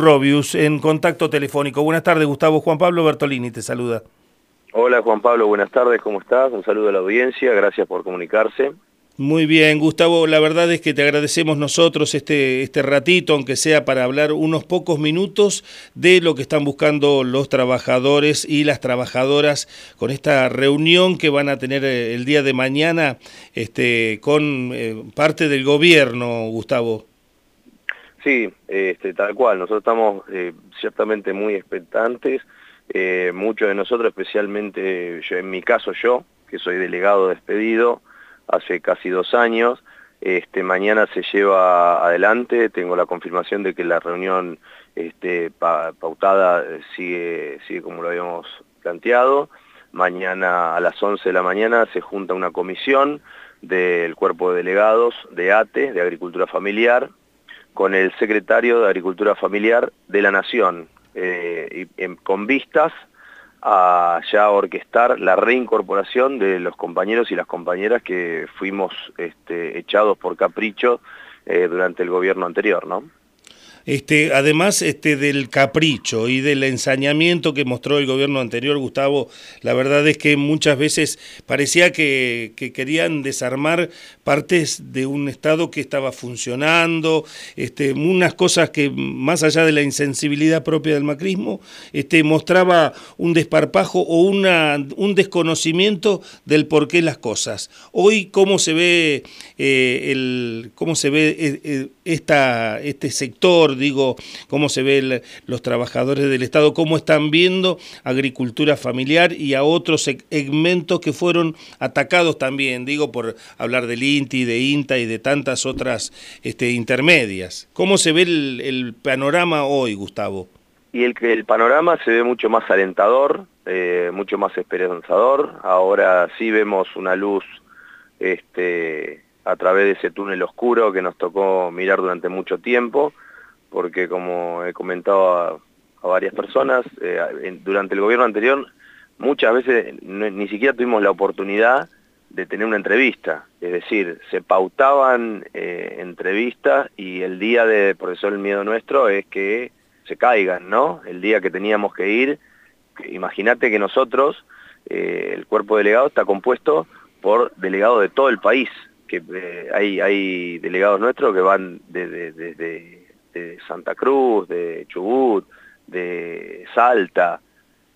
Robius, en contacto telefónico. Buenas tardes, Gustavo. Juan Pablo Bertolini te saluda. Hola Juan Pablo, buenas tardes, ¿cómo estás? Un saludo a la audiencia, gracias por comunicarse. Muy bien, Gustavo, la verdad es que te agradecemos nosotros este, este ratito, aunque sea para hablar unos pocos minutos de lo que están buscando los trabajadores y las trabajadoras con esta reunión que van a tener eh, el día de mañana este, con eh, parte del gobierno, Gustavo. Sí, este, tal cual. Nosotros estamos eh, ciertamente muy expectantes. Eh, muchos de nosotros, especialmente en mi caso yo, que soy delegado despedido hace casi dos años, este, mañana se lleva adelante, tengo la confirmación de que la reunión este, pautada sigue, sigue como lo habíamos planteado. Mañana a las 11 de la mañana se junta una comisión del cuerpo de delegados de ATE, de Agricultura Familiar, con el secretario de Agricultura Familiar de la Nación, eh, y, con vistas a ya orquestar la reincorporación de los compañeros y las compañeras que fuimos este, echados por capricho eh, durante el gobierno anterior, ¿no? Este, además este, del capricho y del ensañamiento que mostró el gobierno anterior, Gustavo, la verdad es que muchas veces parecía que, querían desarmar partes de un Estado que estaba funcionando, este, unas cosas que más allá de la insensibilidad propia del macrismo, mostraba un desparpajo o una, un desconocimiento del por qué las cosas. Hoy, ¿cómo se ve, eh, el, cómo se ve eh, eh, esta, este sector? Digo, cómo se ven los trabajadores del Estado, cómo están viendo agricultura familiar y a otros segmentos que fueron atacados también, digo, por hablar del INTI, de INTA y de tantas otras este, intermedias. ¿Cómo se ve el, panorama hoy, Gustavo? Y el, el panorama se ve mucho más alentador, eh, mucho más esperanzador. Ahora sí vemos una luz este, a través de ese túnel oscuro que nos tocó mirar durante mucho tiempo porque como he comentado a, varias personas, eh, durante el gobierno anterior muchas veces ni siquiera tuvimos la oportunidad de tener una entrevista, es decir, se pautaban eh, entrevistas y el día de, por eso el miedo nuestro es que se caigan, ¿no? El día que teníamos que ir, imagínate que nosotros, eh, el cuerpo delegado está compuesto por delegados de todo el país, que hay, hay delegados nuestros que van desde... de, de Santa Cruz, de Chubut, de Salta,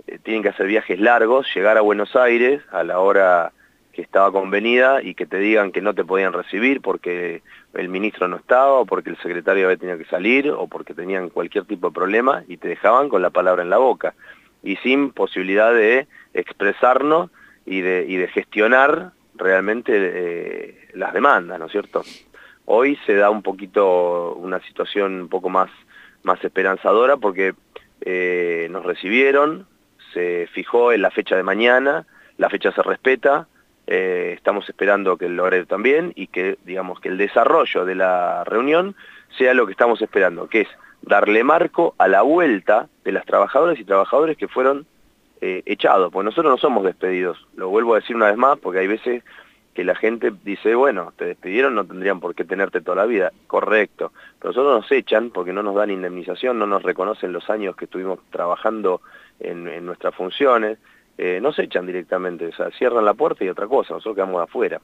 eh, tienen que hacer viajes largos, llegar a Buenos Aires a la hora que estaba convenida y que te digan que no te podían recibir porque el ministro no estaba o porque el secretario había tenido que salir o porque tenían cualquier tipo de problema y te dejaban con la palabra en la boca y sin posibilidad de expresarnos y de, y de gestionar realmente eh, las demandas, ¿no es cierto? Hoy se da un poquito una situación un poco más, más esperanzadora porque eh, nos recibieron, se fijó en la fecha de mañana, la fecha se respeta, eh, estamos esperando que el horario también y que, digamos, que el desarrollo de la reunión sea lo que estamos esperando, que es darle marco a la vuelta de las trabajadoras y trabajadores que fueron eh, echados, porque nosotros no somos despedidos, lo vuelvo a decir una vez más, porque hay veces que la gente dice, bueno, te despidieron, no tendrían por qué tenerte toda la vida. Correcto. Pero nosotros nos echan porque no nos dan indemnización, no nos reconocen los años que estuvimos trabajando en, nuestras funciones. Eh, nos echan directamente, o sea, cierran la puerta y otra cosa, nosotros quedamos afuera.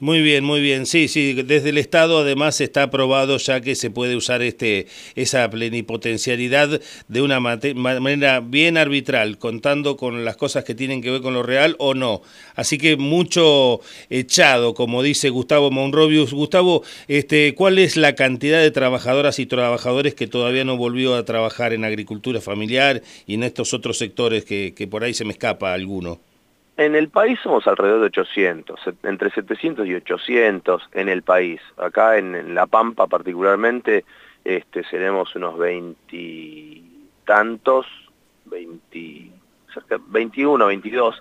Muy bien, muy bien. Sí, sí, desde el Estado además está aprobado ya que se puede usar este esa plenipotencialidad de una manera bien arbitral, contando con las cosas que tienen que ver con lo real o no. Así que mucho echado, como dice Gustavo Monrobius. Gustavo, este, ¿cuál es la cantidad de trabajadoras y trabajadores que todavía no volvió a trabajar en agricultura familiar y en estos otros sectores que, que por ahí se me escapa alguno? En el país somos alrededor de 800, entre 700 y 800 en el país. Acá en, La Pampa particularmente este, seremos unos 20 tantos, 20, cerca, 21, 22,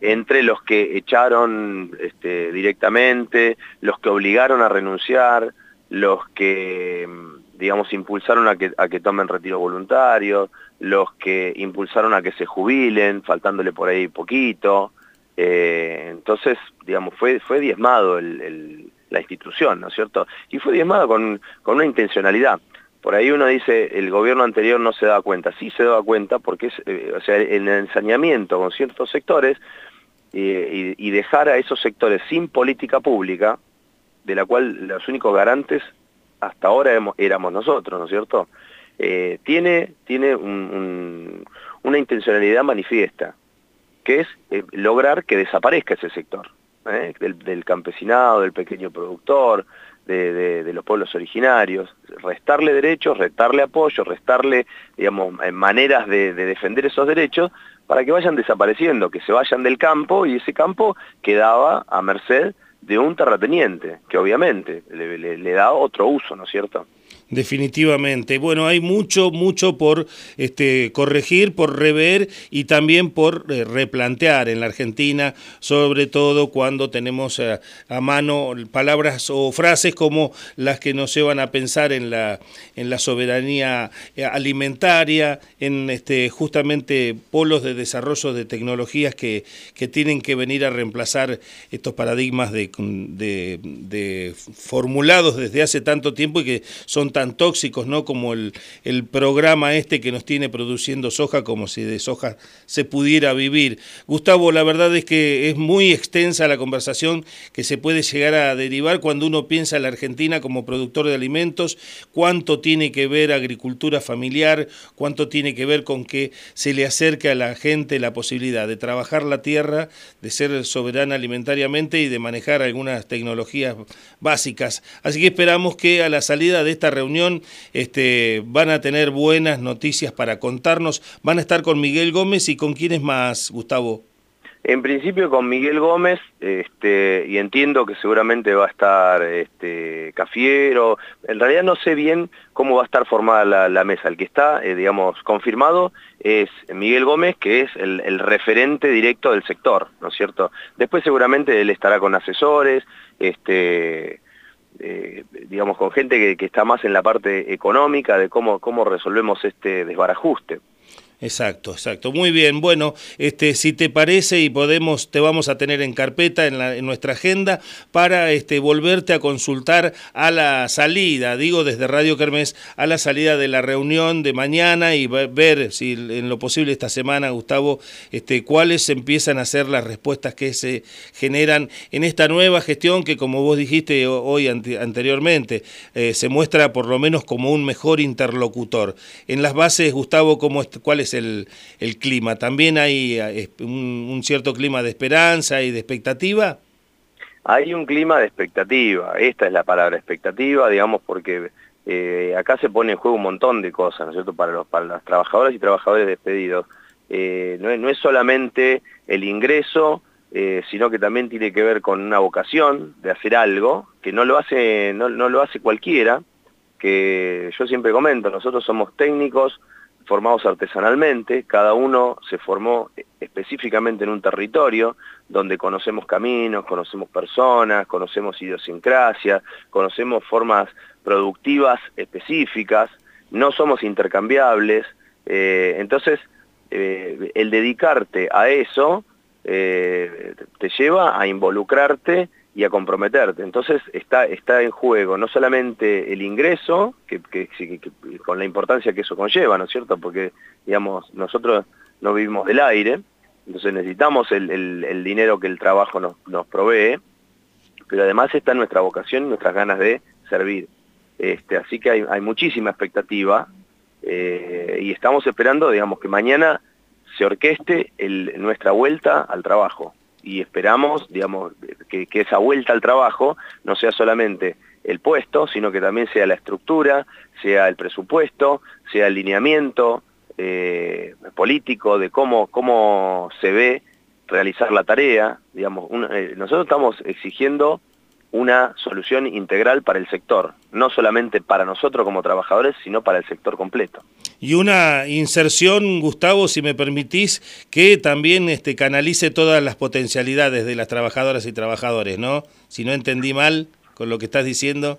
entre los que echaron este, directamente, los que obligaron a renunciar, los que, digamos, impulsaron a que, a que tomen retiro voluntario, los que impulsaron a que se jubilen, faltándole por ahí poquito, eh, entonces, digamos, fue, fue diezmado la institución, ¿no es cierto? Y fue diezmado con, una intencionalidad, por ahí uno dice, el gobierno anterior no se daba cuenta. Sí se daba cuenta porque es, eh, o sea, el ensañamiento con ciertos sectores y, dejar a esos sectores sin política pública, de la cual los únicos garantes hasta ahora éramos nosotros, ¿no es cierto? Eh, tiene tiene una intencionalidad manifiesta, que es eh, lograr que desaparezca ese sector, del, campesinado, del pequeño productor, de, los pueblos originarios, restarle derechos, restarle apoyo, restarle, digamos, maneras de, defender esos derechos para que vayan desapareciendo, que se vayan del campo y ese campo quedaba a merced de un terrateniente, que obviamente le da otro uso, ¿no es cierto? Definitivamente. Bueno, hay mucho, mucho por este, corregir, por rever y también por eh, replantear en la Argentina, sobre todo cuando tenemos eh, a mano palabras o frases como las que nos llevan a pensar en la, en la soberanía eh, alimentaria, en este, justamente polos de desarrollo de tecnologías que, que tienen que venir a reemplazar estos paradigmas de, de, de formulados desde hace tanto tiempo y que son tan tóxicos, ¿no? Como el, el programa este que nos tiene produciendo soja, como si de soja se pudiera vivir. Gustavo, la verdad es que es muy extensa la conversación que se puede llegar a derivar cuando uno piensa en la Argentina como productor de alimentos, cuánto tiene que ver agricultura familiar, cuánto tiene que ver con que se le acerque a la gente la posibilidad de trabajar la tierra, de ser soberana alimentariamente y de manejar algunas tecnologías básicas. Así que esperamos que a la salida de esta reunión este, van a tener buenas noticias para contarnos. Van a estar con Miguel Gómez y con quiénes más, Gustavo. En principio con Miguel Gómez, este, y entiendo que seguramente va a estar este, Cafiero, en realidad no sé bien cómo va a estar formada la, mesa, el que está, eh, digamos, confirmado es Miguel Gómez, que es el, referente directo del sector, ¿no es cierto? Después seguramente él estará con asesores, este, eh, digamos, con gente que, está más en la parte económica de cómo, cómo resolvemos este desbarajuste. Exacto, exacto. Muy bien. Bueno, este, si te parece y podemos, te vamos a tener en carpeta en, la, en, nuestra agenda para este, volverte a consultar a la salida, digo desde Radio Kermés, a la salida de la reunión de mañana y ver si en lo posible esta semana, Gustavo, este, cuáles empiezan a ser las respuestas que se generan en esta nueva gestión que, como vos dijiste hoy anteriormente, eh, se muestra por lo menos como un mejor interlocutor. En las bases, Gustavo, ¿cómo, ¿cuál es el, clima? ¿También hay eh, un, cierto clima de esperanza y de expectativa? Hay un clima de expectativa, esta es la palabra expectativa, digamos, porque eh, acá se pone en juego un montón de cosas, ¿no es cierto?, para los, para las trabajadoras y trabajadores despedidos. Eh, no, es, solamente el ingreso, sino que también tiene que ver con una vocación de hacer algo, que no lo hace, no lo hace cualquiera, que yo siempre comento, nosotros somos técnicos, formados artesanalmente, cada uno se formó específicamente en un territorio donde conocemos caminos, conocemos personas, conocemos idiosincrasia, conocemos formas productivas específicas, no somos intercambiables, eh, entonces eh, el dedicarte a eso eh, te lleva a involucrarte y a comprometerte. Entonces está, está en juego no solamente el ingreso, que, con la importancia que eso conlleva, ¿no es cierto? Porque, digamos, nosotros no vivimos del aire, entonces necesitamos el, dinero que el trabajo nos, nos, provee, pero además está nuestra vocación y nuestras ganas de servir. Este, así que hay, muchísima expectativa eh, y estamos esperando, digamos, que mañana se orqueste nuestra vuelta al trabajo y esperamos, digamos, que, esa vuelta al trabajo no sea solamente el puesto, sino que también sea la estructura, sea el presupuesto, sea el lineamiento eh, político de cómo, cómo se ve realizar la tarea. Digamos, eh, nosotros estamos exigiendo una solución integral para el sector, no solamente para nosotros como trabajadores, sino para el sector completo. Y una inserción, Gustavo, si me permitís, que también este, canalice todas las potencialidades de las trabajadoras y trabajadores, ¿no? Si no entendí mal con lo que estás diciendo.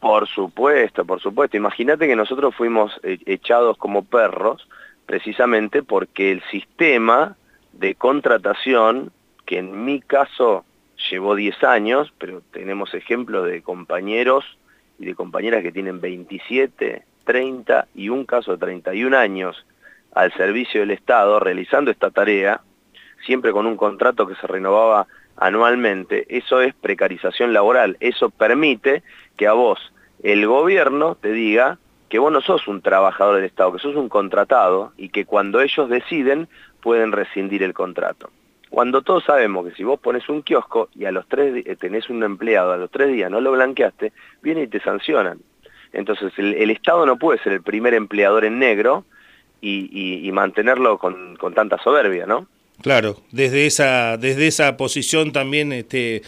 Por supuesto, por supuesto. Imagínate que nosotros fuimos eh, echados como perros precisamente porque el sistema de contratación, que en mi caso llevó 10 años, pero tenemos ejemplos de compañeros y de compañeras que tienen 27 31 casos, 31 años al servicio del Estado realizando esta tarea, siempre con un contrato que se renovaba anualmente, eso es precarización laboral, eso permite que a vos el gobierno te diga que vos no sos un trabajador del Estado, que sos un contratado y que cuando ellos deciden pueden rescindir el contrato. Cuando todos sabemos que si vos pones un kiosco y a los tres eh, tenés un empleado, a los tres días no lo blanqueaste, viene y te sancionan. Entonces el, Estado no puede ser el primer empleador en negro y, mantenerlo con, con tanta soberbia, ¿no? Claro, desde esa, desde esa posición también este,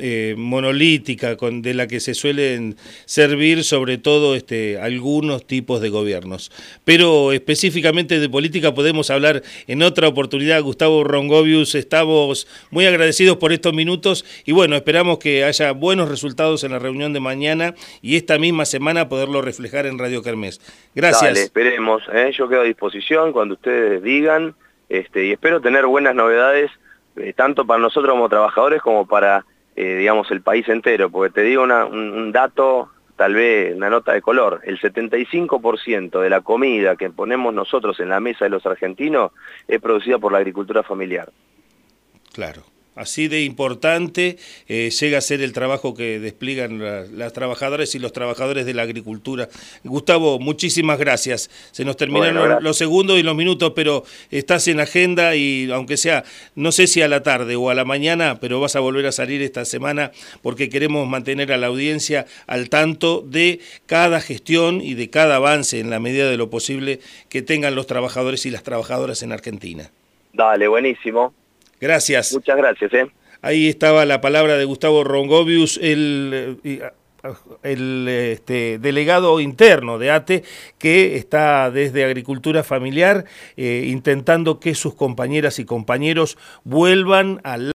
eh, monolítica con, de la que se suelen servir sobre todo este, algunos tipos de gobiernos. Pero específicamente de política podemos hablar en otra oportunidad. Gustavo Rongovius, estamos muy agradecidos por estos minutos y bueno, esperamos que haya buenos resultados en la reunión de mañana y esta misma semana poderlo reflejar en Radio Kermés. Gracias. Esperemos. ¿eh? Yo quedo a disposición cuando ustedes digan. Este, y espero tener buenas novedades, eh, tanto para nosotros como trabajadores como para, eh, digamos, el país entero, porque te digo un, dato, tal vez una nota de color, el 75% de la comida que ponemos nosotros en la mesa de los argentinos es producida por la agricultura familiar. Claro. Así de importante eh, llega a ser el trabajo que despliegan las trabajadoras y los trabajadores de la agricultura. Gustavo, muchísimas gracias. Se nos terminaron los segundos y los minutos, pero estás en agenda y aunque sea, no sé si a la tarde o a la mañana, pero vas a volver a salir esta semana porque queremos mantener a la audiencia al tanto de cada gestión y de cada avance en la medida de lo posible que tengan los trabajadores y las trabajadoras en Argentina. Dale, buenísimo. Gracias. Muchas gracias. ¿eh? Ahí estaba la palabra de Gustavo Rongovius, el, eh, el este, delegado interno de ATE, que está desde Agricultura Familiar eh, intentando que sus compañeras y compañeros vuelvan al